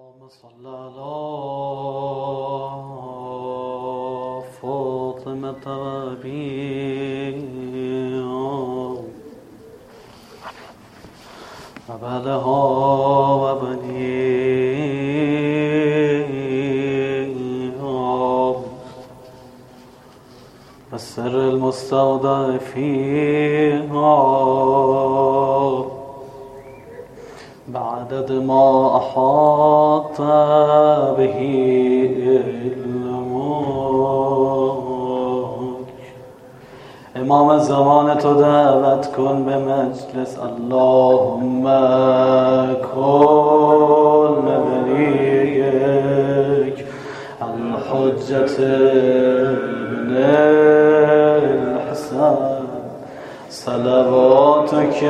اللهم صل على فاطمة وأبيها وبعدها وبنيها والسر المستودع فيها. بعدد ما أحاط به علمك امام زمان تو دعوت کن به مجلس. اللهم کن نبریک الحجت ابن الحسن. صلواتك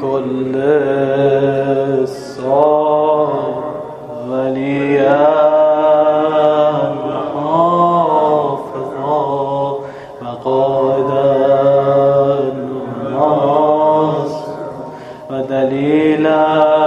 كل الصال وليا وحافظا وقائدا ودليلا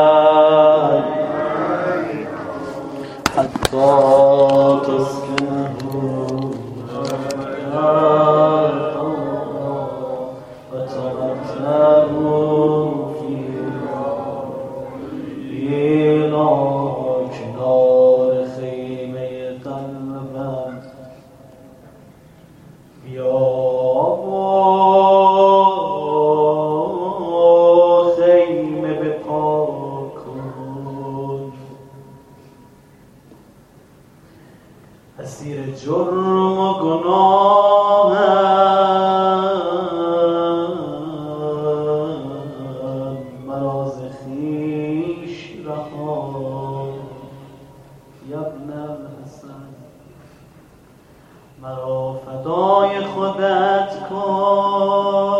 یبن الحسن مرا فدای خودت کن.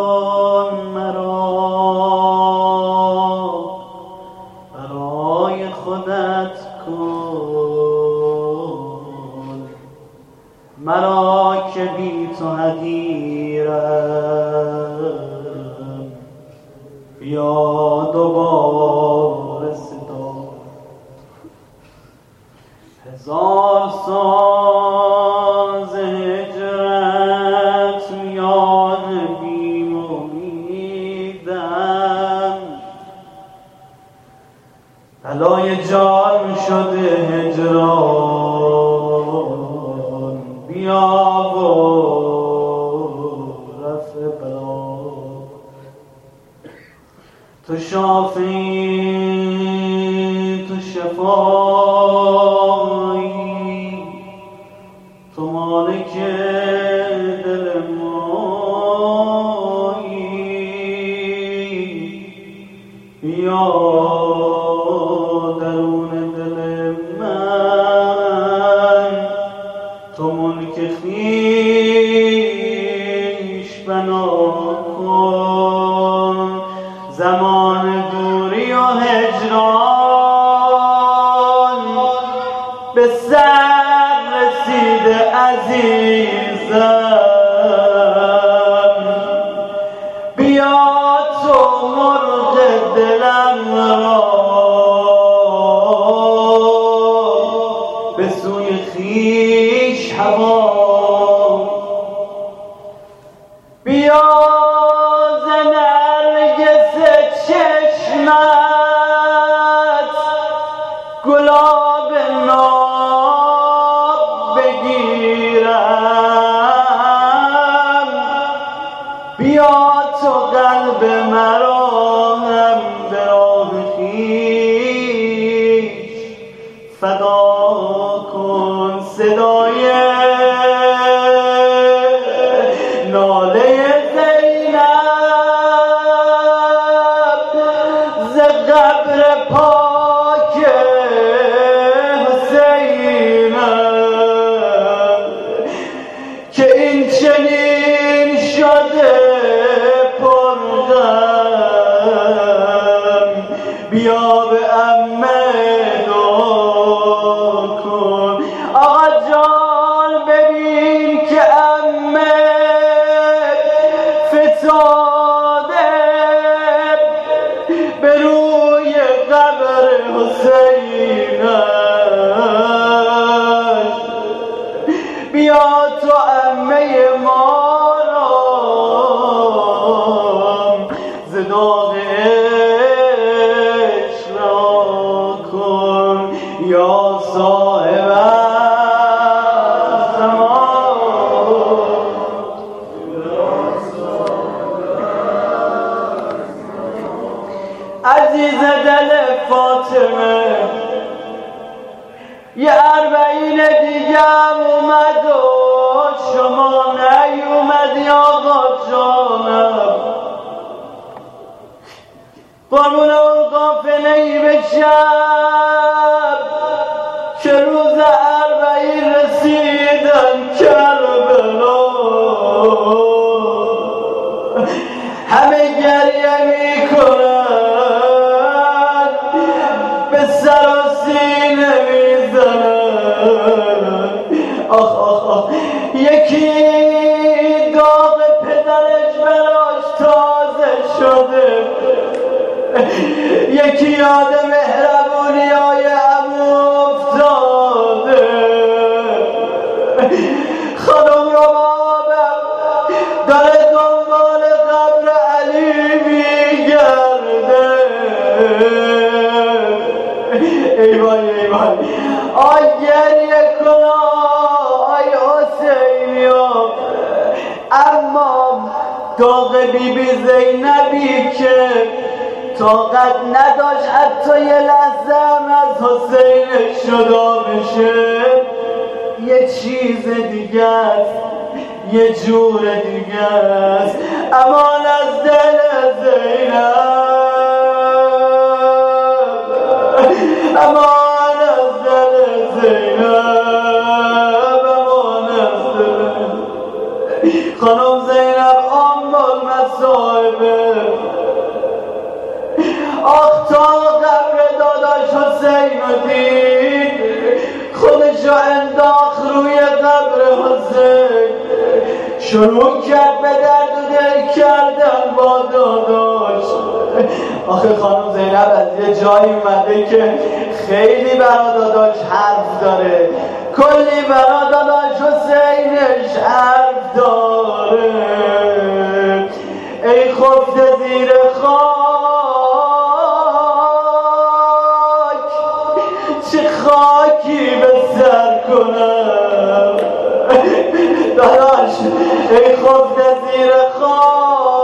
هزار ساز هجرت یاد بیم امیدم بلای جان شده هجران بیا و رفع بلا. تو شافی تو شفایی عزیزم. بیا تو مرغ دلم را. کن صدای طعمنا والقاف نيب الشام. یکی یاد مهربونی های امو افتاده خانم رو داره دنبال قبر علی میگرده. ای وای ای وای آی گریه کنا آی حسینیا اما داغ بی بی زینبی که طاقت نداشت حتی یه لحظه هم از حسین شدا بشه. یه چیز دیگه است یه جور دیگه است. امان از دل زینب. امان شروع کرد به درد دل کردن با داداش. آخه خانم زینب از یه جایی اومده که خیلی برا داداش حرف داره. کلی برا داداش حسینش حرف داره. ای خفته زیر خاک. خفته زیر خاک.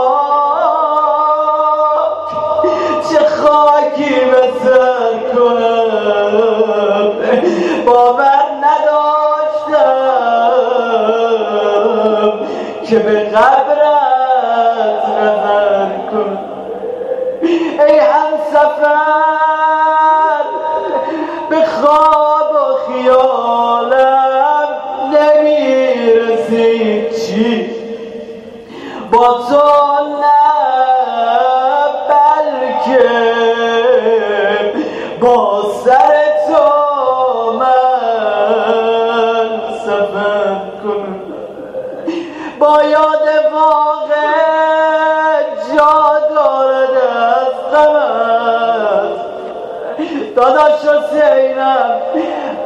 چه خاکی به سر باور نداشتم که به قبرت نظر کنم. ای تو نه بلکه با سر تو من سفر کنم. با یاد واقع جا دارد از غمت داداش حسینم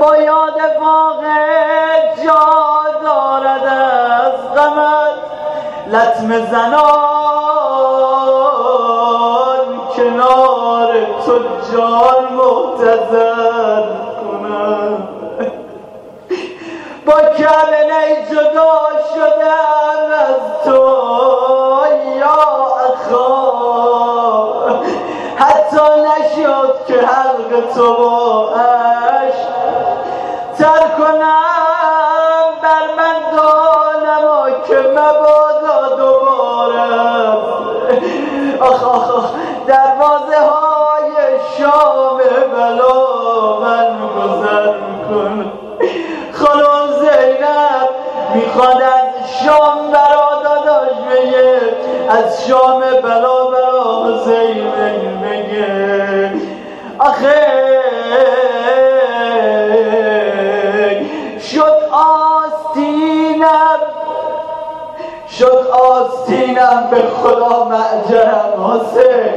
با یاد واقع لطم زنان کنار تو جان محتضر کنم. با کلمه جدا شدم از تو یا اخا. حتی نشد که حلق تو با تر کنم بر من دانم که مبادا از شام بلا برا حسین بگه آخه شد آستینم شد آستینم به خدا معجرم حسین.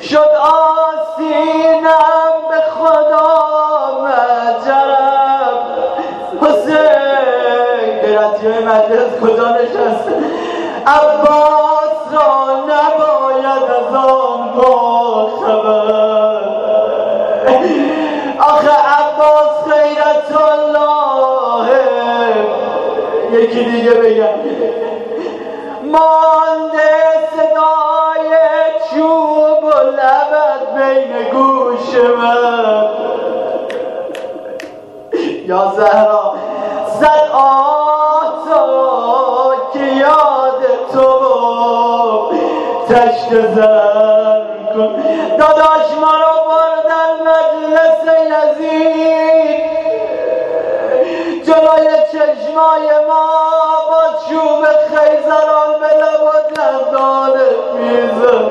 شد آستینم به خدا معجرم حسین. درتی مجلس کجا نشست عباس را نباید از آن با خبر آخه عباس خیرت الله. یکی دیگه بگم. تشت زر کن. داداش ما رو بردن مجلس یزید جلوی چشمای ما با چوب خیزران به لب و دندانت میزن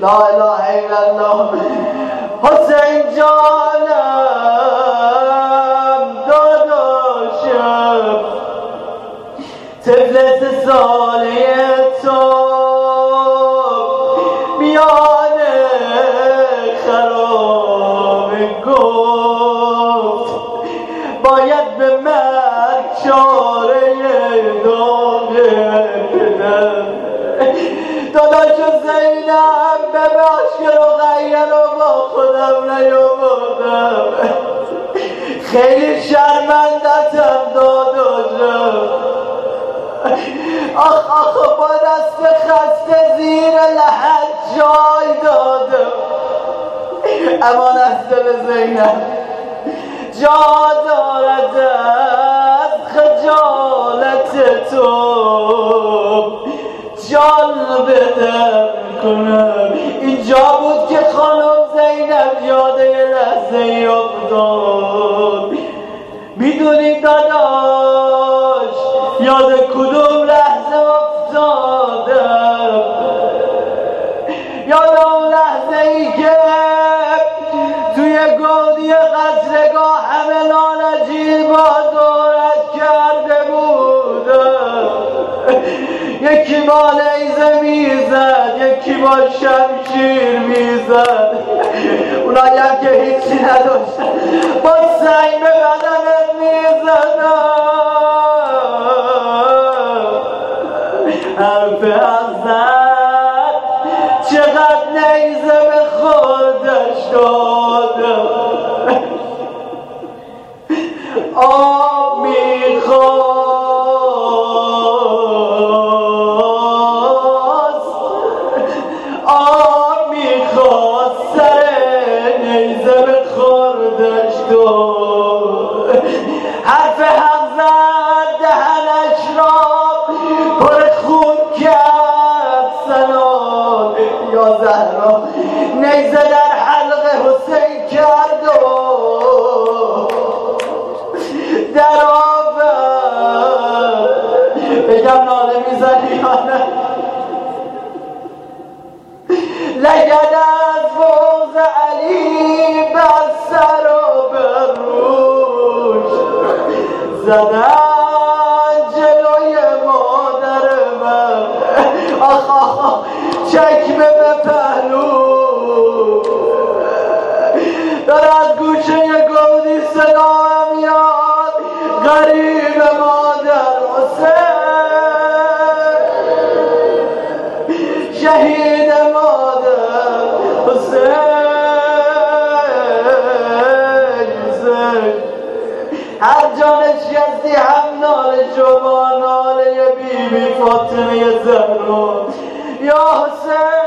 لا اله الا الله. حسین جانم داداشم. طفلت ساله خیلی شرمندتم داداشم آخ آخ با دست خسته زیر لحد جای دادم امان از دل زینب. جا دارد از خجالت تو. جان بدم کنم. اینجا بود که خانم زینب یاد یه لحظه افتاد می‌دونی داداش یاد کدوم لحظه افتادم؟ یاد اون لحظه ای که توی گودی قصرگاه همه لالجی با دورت کرده بودم. یکی با نیزه می‌زد یکی با شمشیر می‌زد. اونایی هم که هیچی نداشتن با سنگ به بدنت می‌زدن. بگم ناله می‌زنی؟ یا نه لگد از بغز علی بر سر و بر روش زدن جلوی مادر من. آخ آخ چکمه به ناله بی بی فاطمه زهرا یا حسین